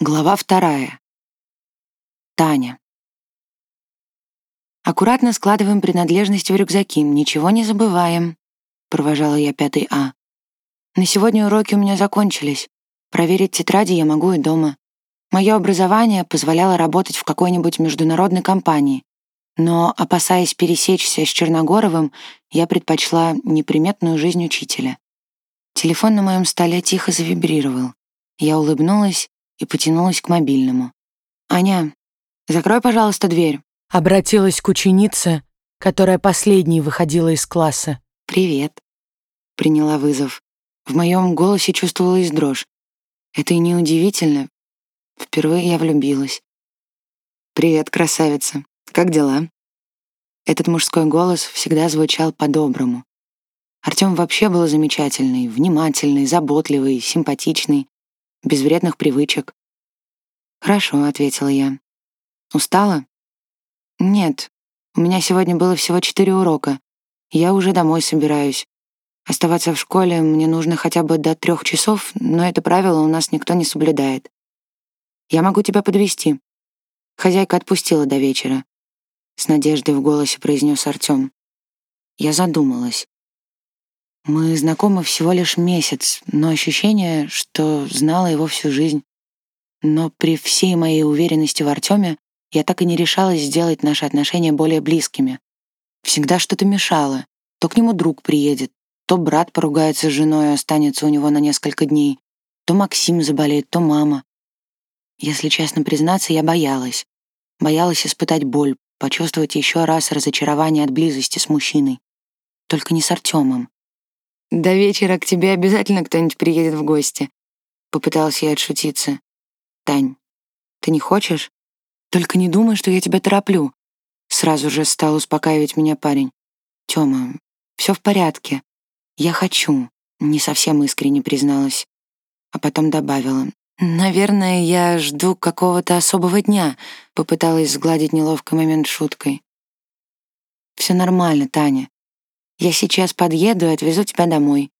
Глава вторая. Таня. «Аккуратно складываем принадлежности в рюкзаки, ничего не забываем», — провожала я пятый А. «На сегодня уроки у меня закончились. Проверить тетради я могу и дома. Мое образование позволяло работать в какой-нибудь международной компании, но, опасаясь пересечься с Черногоровым, я предпочла неприметную жизнь учителя. Телефон на моем столе тихо завибрировал. Я улыбнулась и потянулась к мобильному. «Аня, закрой, пожалуйста, дверь». Обратилась к ученице, которая последней выходила из класса. «Привет», — приняла вызов. В моем голосе чувствовалась дрожь. Это и неудивительно. Впервые я влюбилась. «Привет, красавица. Как дела?» Этот мужской голос всегда звучал по-доброму. Артём вообще был замечательный, внимательный, заботливый, симпатичный без вредных привычек. «Хорошо», — ответила я. «Устала?» «Нет, у меня сегодня было всего четыре урока. Я уже домой собираюсь. Оставаться в школе мне нужно хотя бы до трех часов, но это правило у нас никто не соблюдает. Я могу тебя подвести. Хозяйка отпустила до вечера. С надеждой в голосе произнес Артем. Я задумалась. Мы знакомы всего лишь месяц, но ощущение, что знала его всю жизнь. Но при всей моей уверенности в Артеме я так и не решалась сделать наши отношения более близкими. Всегда что-то мешало. То к нему друг приедет, то брат поругается с женой и останется у него на несколько дней, то Максим заболеет, то мама. Если честно признаться, я боялась. Боялась испытать боль, почувствовать еще раз разочарование от близости с мужчиной. Только не с Артемом. До вечера к тебе обязательно кто-нибудь приедет в гости. Попыталась я отшутиться. Тань, ты не хочешь? Только не думай, что я тебя тороплю. Сразу же стал успокаивать меня парень. Тёма, все в порядке. Я хочу. Не совсем искренне призналась. А потом добавила. «Наверное, я жду какого-то особого дня», — попыталась сгладить неловкий момент шуткой. «Все нормально, Таня. Я сейчас подъеду и отвезу тебя домой».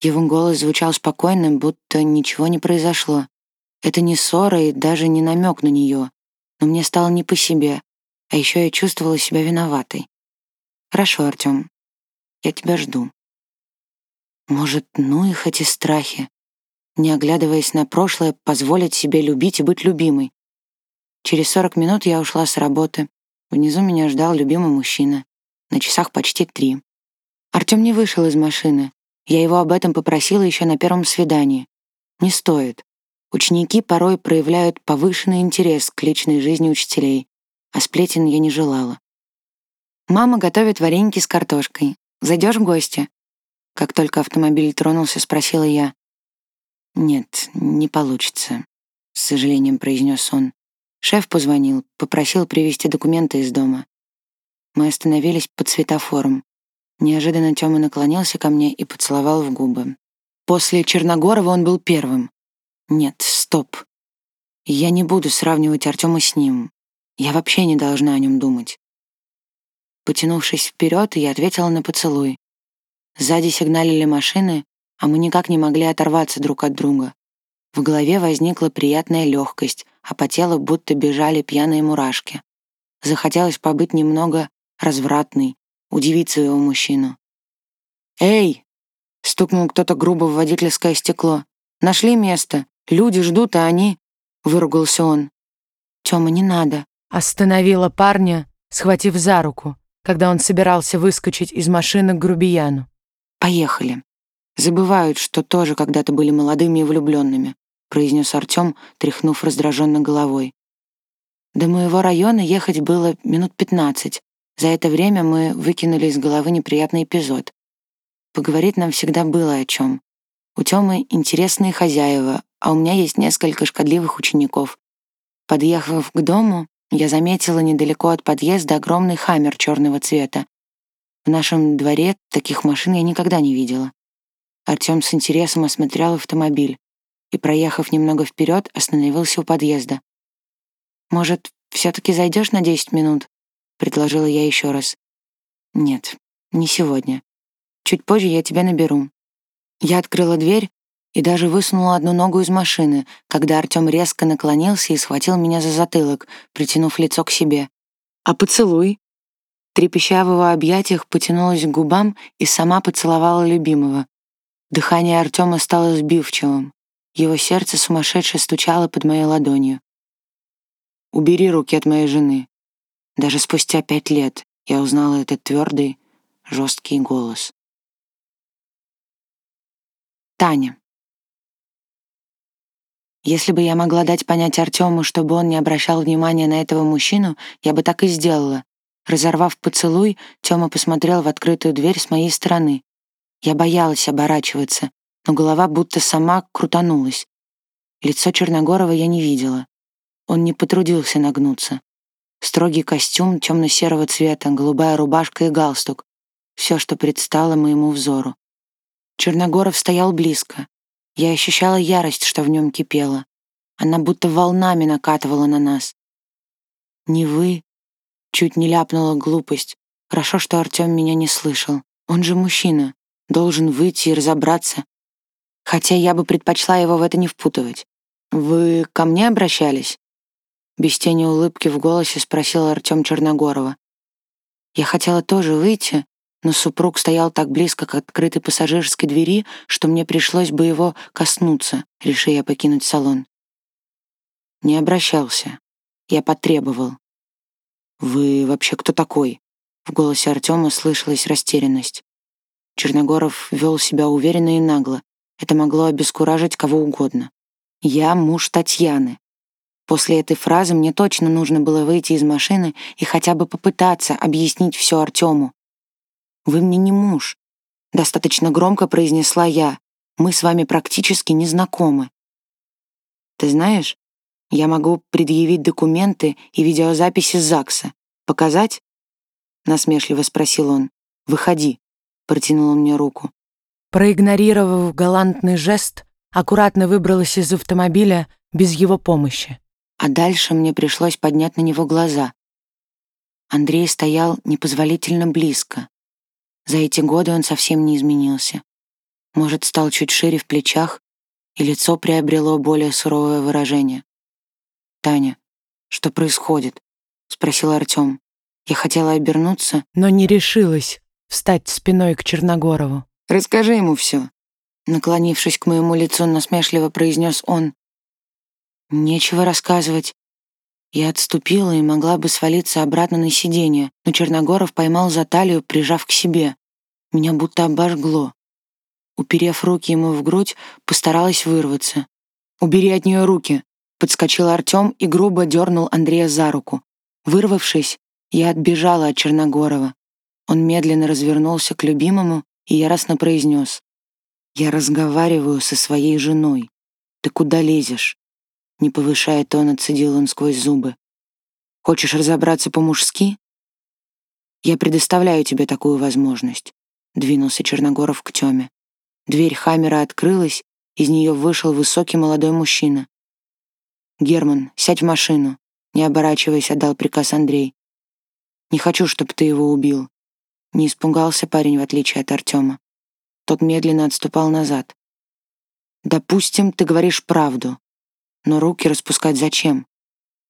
Его голос звучал спокойно, будто ничего не произошло. Это не ссора и даже не намек на нее. Но мне стало не по себе, а еще я чувствовала себя виноватой. «Хорошо, Артем, я тебя жду». Может, ну их эти страхи? Не оглядываясь на прошлое, позволить себе любить и быть любимой. Через сорок минут я ушла с работы. Внизу меня ждал любимый мужчина. На часах почти три. Артём не вышел из машины. Я его об этом попросила еще на первом свидании. Не стоит. Ученики порой проявляют повышенный интерес к личной жизни учителей, а сплетен я не желала. «Мама готовит вареники с картошкой. Зайдешь в гости?» Как только автомобиль тронулся, спросила я. «Нет, не получится», — с сожалением произнес он. Шеф позвонил, попросил привезти документы из дома. Мы остановились под светофором. Неожиданно Тёма наклонился ко мне и поцеловал в губы. После Черногорова он был первым. Нет, стоп. Я не буду сравнивать Артема с ним. Я вообще не должна о нем думать. Потянувшись вперед, я ответила на поцелуй. Сзади сигналили машины, а мы никак не могли оторваться друг от друга. В голове возникла приятная легкость, а по телу будто бежали пьяные мурашки. Захотелось побыть немного развратной, удивить своего мужчину. «Эй!» — стукнул кто-то грубо в водительское стекло. «Нашли место. Люди ждут, а они...» — выругался он. «Тёма, не надо!» — остановила парня, схватив за руку, когда он собирался выскочить из машины к грубияну. «Поехали!» «Забывают, что тоже когда-то были молодыми и влюбленными», — произнес Артём, тряхнув раздраженно головой. До моего района ехать было минут пятнадцать, за это время мы выкинули из головы неприятный эпизод. Поговорить нам всегда было о чем. У Тёмы интересные хозяева, а у меня есть несколько шкодливых учеников. Подъехав к дому, я заметила недалеко от подъезда огромный хаммер черного цвета. В нашем дворе таких машин я никогда не видела. Артём с интересом осмотрел автомобиль и, проехав немного вперед, остановился у подъезда. «Может, все таки зайдешь на 10 минут?» — предложила я еще раз. «Нет, не сегодня. Чуть позже я тебя наберу». Я открыла дверь и даже высунула одну ногу из машины, когда Артем резко наклонился и схватил меня за затылок, притянув лицо к себе. «А поцелуй?» Трепеща в его объятиях, потянулась к губам и сама поцеловала любимого. Дыхание Артема стало сбивчивым. Его сердце сумасшедше стучало под моей ладонью. «Убери руки от моей жены». Даже спустя пять лет я узнала этот твердый, жесткий голос. Таня. Если бы я могла дать понять Артему, чтобы он не обращал внимания на этого мужчину, я бы так и сделала. Разорвав поцелуй, Тёма посмотрел в открытую дверь с моей стороны. Я боялась оборачиваться, но голова будто сама крутанулась. Лицо Черногорова я не видела. Он не потрудился нагнуться. Строгий костюм темно-серого цвета, голубая рубашка и галстук. Все, что предстало моему взору. Черногоров стоял близко. Я ощущала ярость, что в нем кипела. Она будто волнами накатывала на нас. «Не вы?» Чуть не ляпнула глупость. Хорошо, что Артем меня не слышал. Он же мужчина. Должен выйти и разобраться. Хотя я бы предпочла его в это не впутывать. «Вы ко мне обращались?» Без тени улыбки в голосе спросил Артем Черногорова. Я хотела тоже выйти, но супруг стоял так близко к открытой пассажирской двери, что мне пришлось бы его коснуться, решив я покинуть салон. Не обращался. Я потребовал. «Вы вообще кто такой?» В голосе Артема слышалась растерянность. Черногоров вел себя уверенно и нагло. Это могло обескуражить кого угодно. «Я муж Татьяны». После этой фразы мне точно нужно было выйти из машины и хотя бы попытаться объяснить все Артему. «Вы мне не муж», — достаточно громко произнесла я. «Мы с вами практически не знакомы». «Ты знаешь, я могу предъявить документы и видеозаписи ЗАГСа. Показать?» Насмешливо спросил он. «Выходи», — протянул он мне руку. Проигнорировав галантный жест, аккуратно выбралась из автомобиля без его помощи. А дальше мне пришлось поднять на него глаза. Андрей стоял непозволительно близко. За эти годы он совсем не изменился. Может, стал чуть шире в плечах, и лицо приобрело более суровое выражение. «Таня, что происходит?» — спросил Артем. Я хотела обернуться, но не решилась встать спиной к Черногорову. «Расскажи ему все», — наклонившись к моему лицу, насмешливо произнес он. «Нечего рассказывать. Я отступила и могла бы свалиться обратно на сиденье, но Черногоров поймал за талию, прижав к себе. Меня будто обожгло. Уперев руки ему в грудь, постаралась вырваться. «Убери от нее руки!» Подскочил Артем и грубо дернул Андрея за руку. Вырвавшись, я отбежала от Черногорова. Он медленно развернулся к любимому и яростно произнес. «Я разговариваю со своей женой. Ты куда лезешь?» Не повышая тон, отцедил он сквозь зубы. «Хочешь разобраться по-мужски?» «Я предоставляю тебе такую возможность», — двинулся Черногоров к Тёме. Дверь Хаммера открылась, из нее вышел высокий молодой мужчина. «Герман, сядь в машину», — не оборачиваясь, отдал приказ Андрей. «Не хочу, чтобы ты его убил». Не испугался парень, в отличие от Артема. Тот медленно отступал назад. «Допустим, ты говоришь правду. Но руки распускать зачем?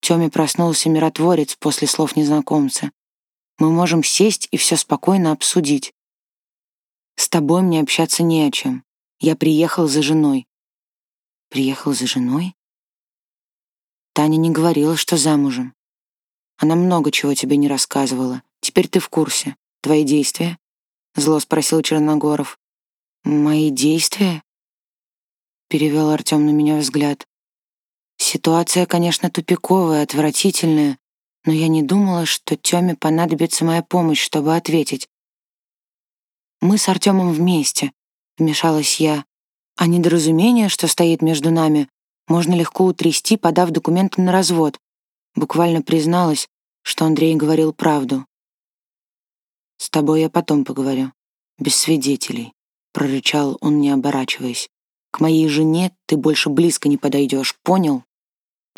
Тёме проснулся миротворец после слов незнакомца. Мы можем сесть и все спокойно обсудить. С тобой мне общаться не о чем. Я приехал за женой. Приехал за женой? Таня не говорила, что замужем. Она много чего тебе не рассказывала. Теперь ты в курсе. Твои действия? Зло спросил Черногоров. Мои действия? Перевел Артем на меня взгляд. Ситуация, конечно, тупиковая, отвратительная, но я не думала, что Тёме понадобится моя помощь, чтобы ответить. «Мы с Артёмом вместе», — вмешалась я. «А недоразумение, что стоит между нами, можно легко утрясти, подав документы на развод». Буквально призналась, что Андрей говорил правду. «С тобой я потом поговорю, без свидетелей», — прорычал он, не оборачиваясь. «К моей жене ты больше близко не подойдешь, понял?»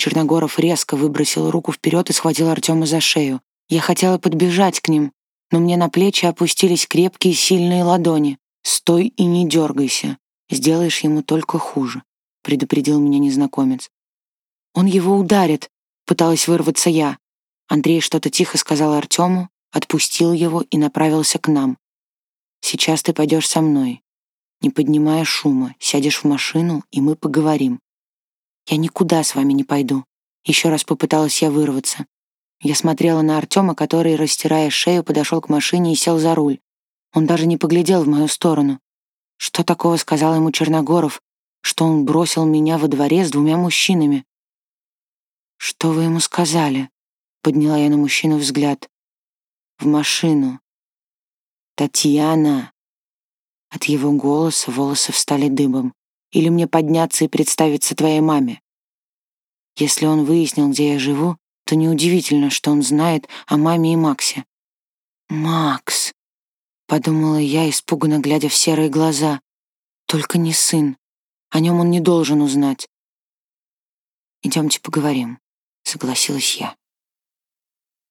Черногоров резко выбросил руку вперед и схватил Артема за шею. Я хотела подбежать к ним, но мне на плечи опустились крепкие сильные ладони. «Стой и не дергайся. сделаешь ему только хуже», — предупредил меня незнакомец. «Он его ударит», — пыталась вырваться я. Андрей что-то тихо сказал Артему, отпустил его и направился к нам. «Сейчас ты пойдешь со мной. Не поднимая шума, сядешь в машину, и мы поговорим». «Я никуда с вами не пойду», — еще раз попыталась я вырваться. Я смотрела на Артема, который, растирая шею, подошел к машине и сел за руль. Он даже не поглядел в мою сторону. Что такого сказал ему Черногоров, что он бросил меня во дворе с двумя мужчинами? «Что вы ему сказали?» — подняла я на мужчину взгляд. «В машину». «Татьяна!» От его голоса волосы встали дыбом. «Или мне подняться и представиться твоей маме?» Если он выяснил, где я живу, то неудивительно, что он знает о маме и Максе. «Макс!» — подумала я, испуганно глядя в серые глаза. «Только не сын. О нем он не должен узнать». «Идемте поговорим», — согласилась я.